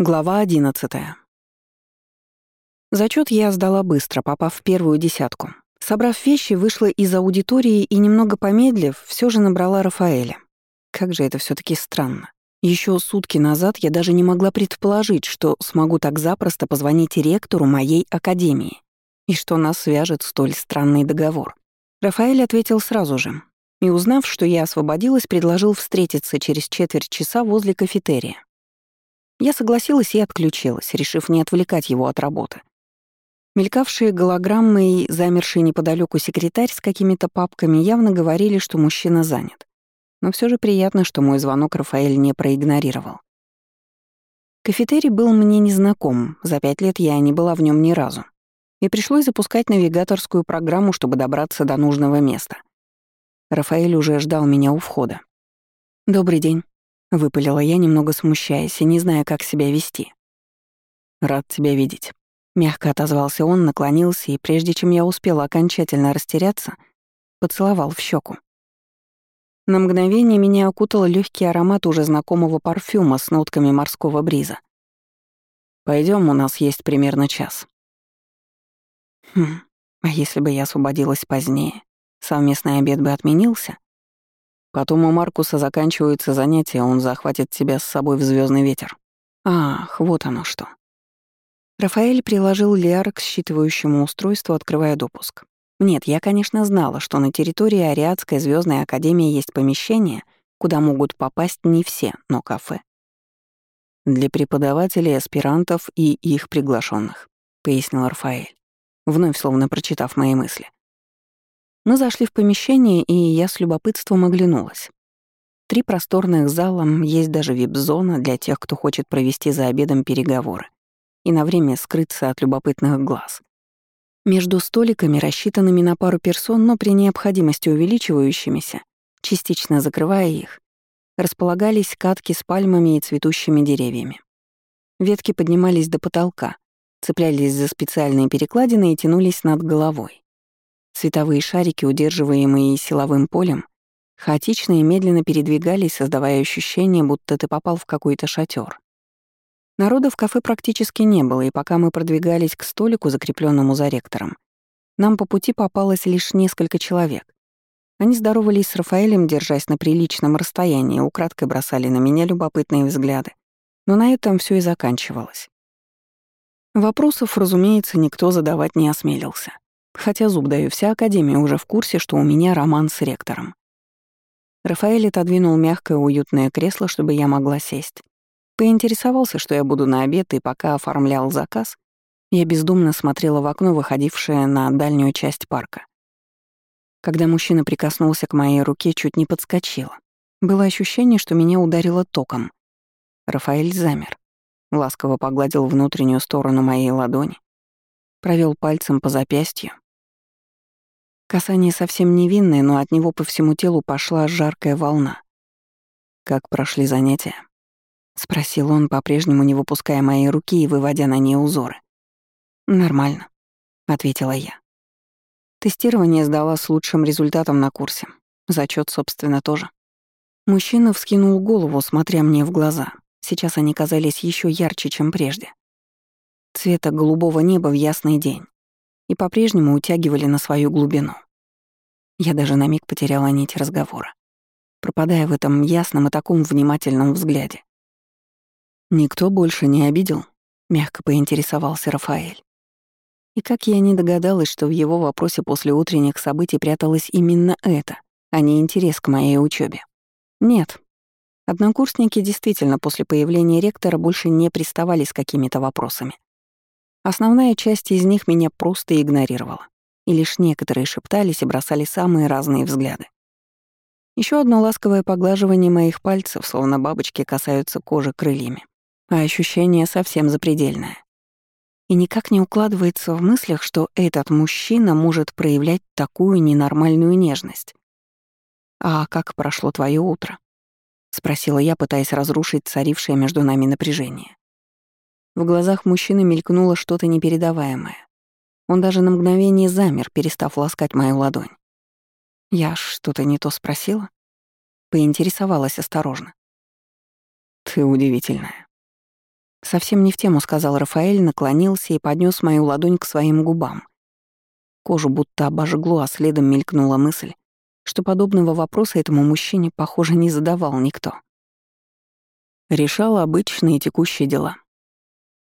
Глава 11. Зачет я сдала быстро, попав в первую десятку. Собрав вещи, вышла из аудитории и, немного помедлив, все же набрала Рафаэля. Как же это все таки странно. Еще сутки назад я даже не могла предположить, что смогу так запросто позвонить ректору моей академии и что нас свяжет столь странный договор. Рафаэль ответил сразу же. И, узнав, что я освободилась, предложил встретиться через четверть часа возле кафетерия. Я согласилась и отключилась, решив не отвлекать его от работы. Мелькавшие голограммы и замерший неподалеку секретарь с какими-то папками явно говорили, что мужчина занят. Но все же приятно, что мой звонок Рафаэль не проигнорировал. Кафетерий был мне незнаком, за пять лет я не была в нем ни разу. И пришлось запускать навигаторскую программу, чтобы добраться до нужного места. Рафаэль уже ждал меня у входа. «Добрый день», — выпалила я, немного смущаясь и не зная, как себя вести. «Рад тебя видеть», — мягко отозвался он, наклонился и, прежде чем я успела окончательно растеряться, поцеловал в щеку. На мгновение меня окутал легкий аромат уже знакомого парфюма с нотками морского бриза. Пойдем, у нас есть примерно час. Хм, а если бы я освободилась позднее, совместный обед бы отменился? Потом у Маркуса заканчиваются занятия, он захватит тебя с собой в звездный ветер. Ах, вот оно что. Рафаэль приложил Лиар к считывающему устройству, открывая допуск. Нет, я, конечно, знала, что на территории Ариадской звездной академии есть помещение, куда могут попасть не все, но кафе. Для преподавателей, аспирантов и их приглашенных, пояснил Рафаэль, вновь словно прочитав мои мысли. Мы зашли в помещение, и я с любопытством оглянулась. Три просторных зала, есть даже вип-зона для тех, кто хочет провести за обедом переговоры и на время скрыться от любопытных глаз. Между столиками, рассчитанными на пару персон, но при необходимости увеличивающимися, частично закрывая их, располагались катки с пальмами и цветущими деревьями. Ветки поднимались до потолка, цеплялись за специальные перекладины и тянулись над головой. Световые шарики, удерживаемые силовым полем, хаотично и медленно передвигались, создавая ощущение, будто ты попал в какой-то шатер. Народа в кафе практически не было, и пока мы продвигались к столику, закрепленному за ректором, нам по пути попалось лишь несколько человек. Они здоровались с Рафаэлем, держась на приличном расстоянии, украдкой бросали на меня любопытные взгляды. Но на этом все и заканчивалось. Вопросов, разумеется, никто задавать не осмелился. Хотя зуб даю, вся Академия уже в курсе, что у меня роман с ректором. Рафаэль отодвинул мягкое уютное кресло, чтобы я могла сесть. Поинтересовался, что я буду на обед, и пока оформлял заказ, я бездумно смотрела в окно, выходившее на дальнюю часть парка. Когда мужчина прикоснулся к моей руке, чуть не подскочила. Было ощущение, что меня ударило током. Рафаэль замер. Ласково погладил внутреннюю сторону моей ладони, провел пальцем по запястью, Касание совсем невинное, но от него по всему телу пошла жаркая волна. «Как прошли занятия?» — спросил он, по-прежнему не выпуская моей руки и выводя на ней узоры. «Нормально», — ответила я. Тестирование сдала с лучшим результатом на курсе. Зачет, собственно, тоже. Мужчина вскинул голову, смотря мне в глаза. Сейчас они казались еще ярче, чем прежде. Цвета голубого неба в ясный день и по-прежнему утягивали на свою глубину. Я даже на миг потеряла нить разговора, пропадая в этом ясном и таком внимательном взгляде. «Никто больше не обидел?» — мягко поинтересовался Рафаэль. И как я не догадалась, что в его вопросе после утренних событий пряталось именно это, а не интерес к моей учебе. Нет. Однокурсники действительно после появления ректора больше не приставали с какими-то вопросами. Основная часть из них меня просто игнорировала, и лишь некоторые шептались и бросали самые разные взгляды. Еще одно ласковое поглаживание моих пальцев, словно бабочки касаются кожи крыльями, а ощущение совсем запредельное. И никак не укладывается в мыслях, что этот мужчина может проявлять такую ненормальную нежность. «А как прошло твое утро?» — спросила я, пытаясь разрушить царившее между нами напряжение. В глазах мужчины мелькнуло что-то непередаваемое. Он даже на мгновение замер, перестав ласкать мою ладонь. Я что-то не то спросила? Поинтересовалась осторожно. «Ты удивительная». Совсем не в тему, сказал Рафаэль, наклонился и поднес мою ладонь к своим губам. Кожу будто обожгло, а следом мелькнула мысль, что подобного вопроса этому мужчине, похоже, не задавал никто. «Решал обычные текущие дела», —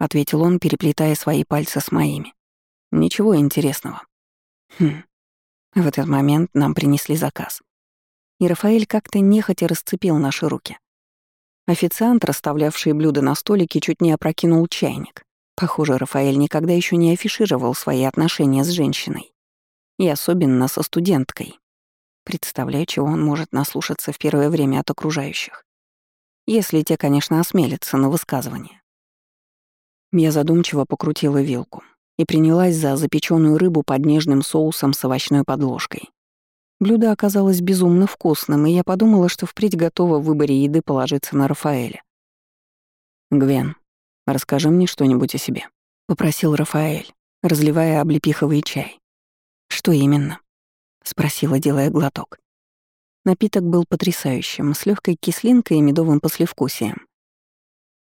ответил он, переплетая свои пальцы с моими. «Ничего интересного». Хм. В этот момент нам принесли заказ. И Рафаэль как-то нехотя расцепил наши руки. Официант, расставлявший блюда на столике, чуть не опрокинул чайник. Похоже, Рафаэль никогда еще не афишировал свои отношения с женщиной. И особенно со студенткой. Представляю, чего он может наслушаться в первое время от окружающих. Если те, конечно, осмелятся на высказывание. Я задумчиво покрутила вилку и принялась за запеченную рыбу под нежным соусом с овощной подложкой. Блюдо оказалось безумно вкусным, и я подумала, что впредь готова в выборе еды положиться на Рафаэля. «Гвен, расскажи мне что-нибудь о себе», — попросил Рафаэль, разливая облепиховый чай. «Что именно?» — спросила, делая глоток. Напиток был потрясающим, с легкой кислинкой и медовым послевкусием.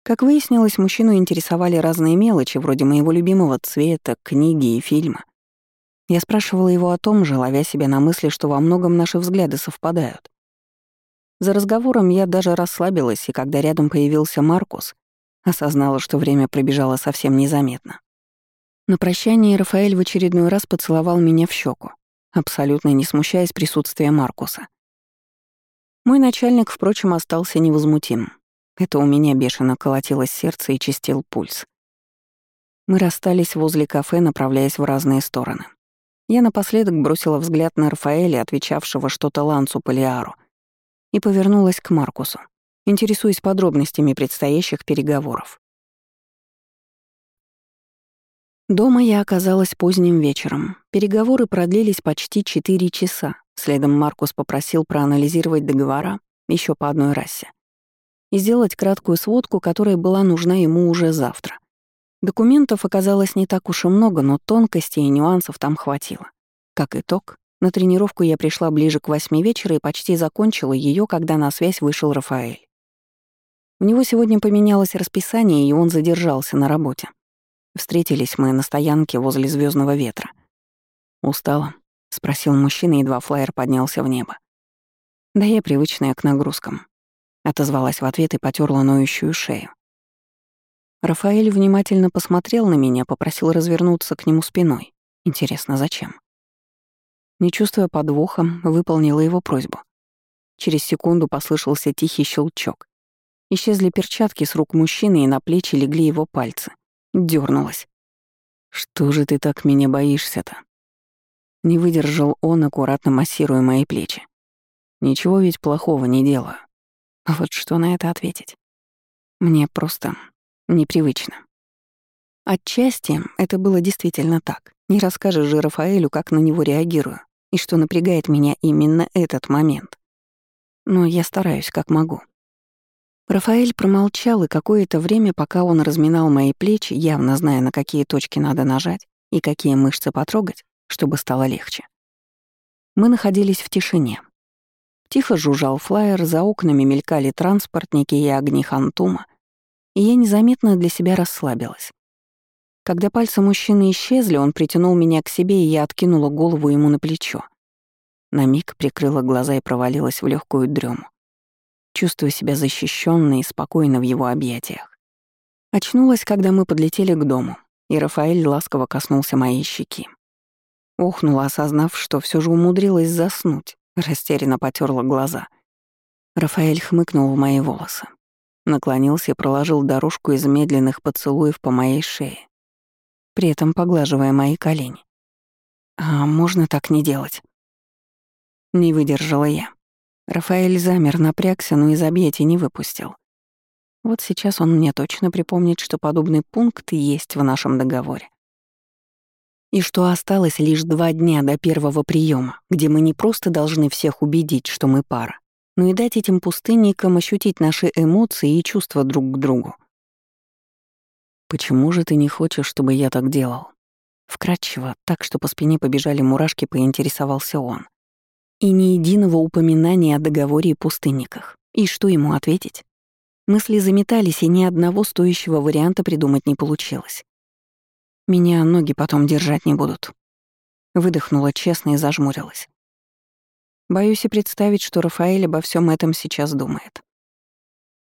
Как выяснилось, мужчину интересовали разные мелочи, вроде моего любимого цвета, книги и фильма. Я спрашивала его о том же, ловя себя на мысли, что во многом наши взгляды совпадают. За разговором я даже расслабилась, и когда рядом появился Маркус, осознала, что время пробежало совсем незаметно. На прощание Рафаэль в очередной раз поцеловал меня в щеку, абсолютно не смущаясь присутствия Маркуса. Мой начальник, впрочем, остался невозмутим. Это у меня бешено колотилось сердце и чистил пульс. Мы расстались возле кафе, направляясь в разные стороны. Я напоследок бросила взгляд на Рафаэля, отвечавшего что-то Лансу Полиару, и повернулась к Маркусу, интересуясь подробностями предстоящих переговоров. Дома я оказалась поздним вечером. Переговоры продлились почти четыре часа. Следом Маркус попросил проанализировать договора еще по одной расе и сделать краткую сводку, которая была нужна ему уже завтра. Документов оказалось не так уж и много, но тонкостей и нюансов там хватило. Как итог, на тренировку я пришла ближе к восьми вечера и почти закончила ее, когда на связь вышел Рафаэль. У него сегодня поменялось расписание, и он задержался на работе. Встретились мы на стоянке возле звездного ветра. «Устала?» — спросил мужчина, едва флайер поднялся в небо. «Да я привычная к нагрузкам», — отозвалась в ответ и потерла ноющую шею. Рафаэль внимательно посмотрел на меня, попросил развернуться к нему спиной. Интересно, зачем? Не чувствуя подвоха, выполнила его просьбу. Через секунду послышался тихий щелчок. Исчезли перчатки с рук мужчины, и на плечи легли его пальцы. Дёрнулась. «Что же ты так меня боишься-то?» Не выдержал он, аккуратно массируя мои плечи. «Ничего ведь плохого не делаю». Вот что на это ответить? Мне просто непривычно. Отчасти это было действительно так. Не расскажешь же Рафаэлю, как на него реагирую, и что напрягает меня именно этот момент. Но я стараюсь, как могу. Рафаэль промолчал, и какое-то время, пока он разминал мои плечи, явно зная, на какие точки надо нажать и какие мышцы потрогать, чтобы стало легче. Мы находились в тишине. Тихо жужжал флайер, за окнами мелькали транспортники и огни Хантума, и я незаметно для себя расслабилась. Когда пальцы мужчины исчезли, он притянул меня к себе, и я откинула голову ему на плечо. На миг прикрыла глаза и провалилась в легкую дрему, чувствуя себя защищенной и спокойно в его объятиях. Очнулась, когда мы подлетели к дому, и Рафаэль ласково коснулся моей щеки. Охнула, осознав, что все же умудрилась заснуть, растерянно потерла глаза. Рафаэль хмыкнул в мои волосы. Наклонился и проложил дорожку из медленных поцелуев по моей шее, при этом поглаживая мои колени. «А можно так не делать?» Не выдержала я. Рафаэль замер, напрягся, но из объятий не выпустил. Вот сейчас он мне точно припомнит, что подобный пункт есть в нашем договоре. И что осталось лишь два дня до первого приема, где мы не просто должны всех убедить, что мы пара, но и дать этим пустынникам ощутить наши эмоции и чувства друг к другу. «Почему же ты не хочешь, чтобы я так делал?» Вкратчиво, так что по спине побежали мурашки, поинтересовался он. И ни единого упоминания о договоре и пустынниках. И что ему ответить? Мысли заметались, и ни одного стоящего варианта придумать не получилось. Меня ноги потом держать не будут. Выдохнула честно и зажмурилась. Боюсь и представить, что Рафаэль обо всем этом сейчас думает.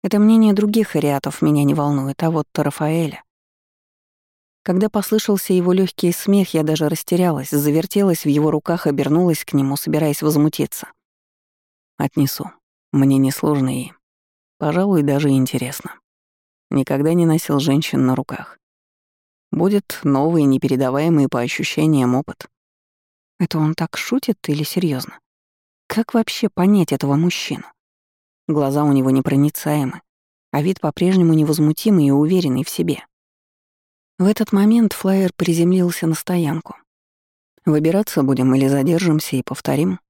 Это мнение других ариатов меня не волнует, а вот Рафаэля. Когда послышался его легкий смех, я даже растерялась, завертелась в его руках, обернулась к нему, собираясь возмутиться. Отнесу. Мне несложно и, пожалуй, даже интересно. Никогда не носил женщин на руках. Будет новый, непередаваемый по ощущениям опыт. Это он так шутит или серьезно? Как вообще понять этого мужчину? Глаза у него непроницаемы, а вид по-прежнему невозмутимый и уверенный в себе. В этот момент флайер приземлился на стоянку. «Выбираться будем или задержимся и повторим?»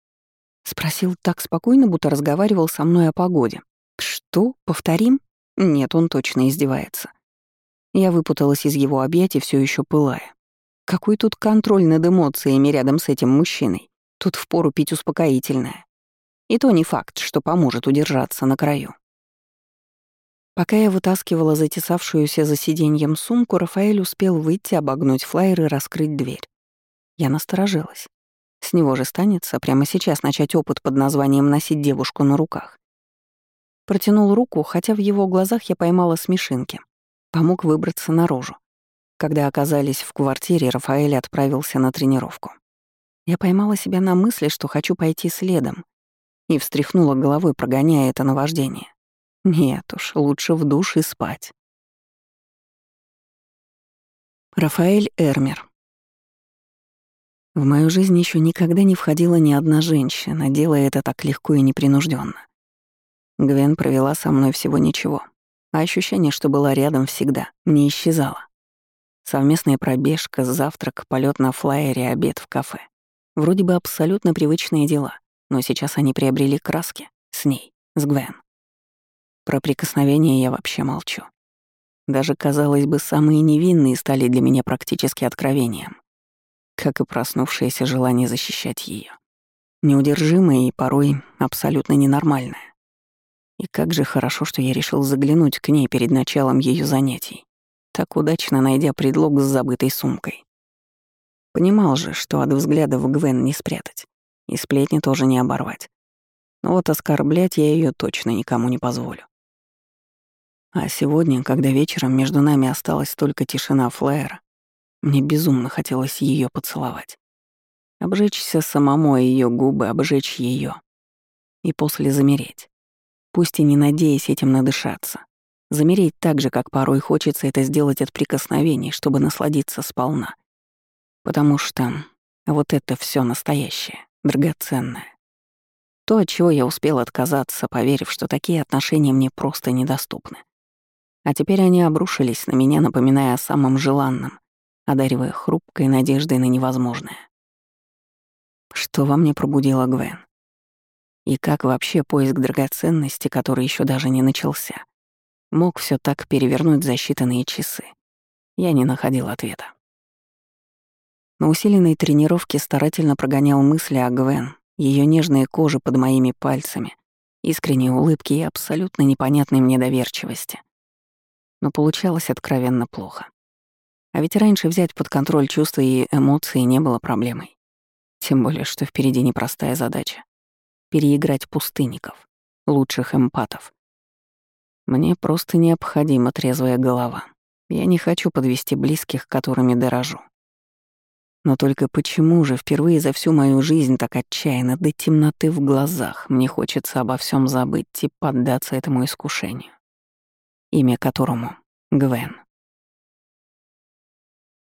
Спросил так спокойно, будто разговаривал со мной о погоде. «Что? Повторим?» Нет, он точно издевается. Я выпуталась из его объятий, все еще пылая. Какой тут контроль над эмоциями рядом с этим мужчиной? Тут впору пить успокоительное. И то не факт, что поможет удержаться на краю. Пока я вытаскивала затесавшуюся за сиденьем сумку, Рафаэль успел выйти, обогнуть флайер и раскрыть дверь. Я насторожилась. С него же станется прямо сейчас начать опыт под названием «носить девушку на руках». Протянул руку, хотя в его глазах я поймала смешинки. Помог выбраться наружу. Когда оказались в квартире, Рафаэль отправился на тренировку. Я поймала себя на мысли, что хочу пойти следом, и встряхнула головой, прогоняя это наваждение. Нет уж, лучше в душ и спать. Рафаэль Эрмер. В мою жизнь еще никогда не входила ни одна женщина, делая это так легко и непринужденно. Гвен провела со мной всего ничего, а ощущение, что была рядом всегда, не исчезало. Совместная пробежка, завтрак, полет на флайере, обед в кафе. Вроде бы абсолютно привычные дела, но сейчас они приобрели краски. С ней, с Гвен. Про прикосновения я вообще молчу. Даже, казалось бы, самые невинные стали для меня практически откровением. Как и проснувшееся желание защищать ее, Неудержимое и порой абсолютно ненормальное. И как же хорошо, что я решил заглянуть к ней перед началом ее занятий так удачно найдя предлог с забытой сумкой. Понимал же, что от взглядов Гвен не спрятать, и сплетни тоже не оборвать. Но вот оскорблять я ее точно никому не позволю. А сегодня, когда вечером между нами осталась только тишина флэра, мне безумно хотелось ее поцеловать. Обжечься самому ее губы, обжечь ее. И после замереть. Пусть и не надеясь этим надышаться. Замереть так же, как порой хочется это сделать от прикосновений, чтобы насладиться сполна. Потому что вот это все настоящее, драгоценное. То, от чего я успел отказаться, поверив, что такие отношения мне просто недоступны. А теперь они обрушились на меня, напоминая о самом желанном, одаривая хрупкой надеждой на невозможное. Что во мне пробудила Гвен? И как вообще поиск драгоценности, который еще даже не начался, мог все так перевернуть за считанные часы. Я не находил ответа. На усиленной тренировке старательно прогонял мысли о Гвен, ее нежные кожи под моими пальцами, искренние улыбки и абсолютно непонятной мне доверчивости. Но получалось откровенно плохо. А ведь раньше взять под контроль чувства и эмоции не было проблемой. Тем более, что впереди непростая задача — переиграть пустынников, лучших эмпатов, мне просто необходима трезвая голова. Я не хочу подвести близких, которыми дорожу. Но только почему же впервые за всю мою жизнь так отчаянно до темноты в глазах мне хочется обо всем забыть и поддаться этому искушению, имя которому — Гвен.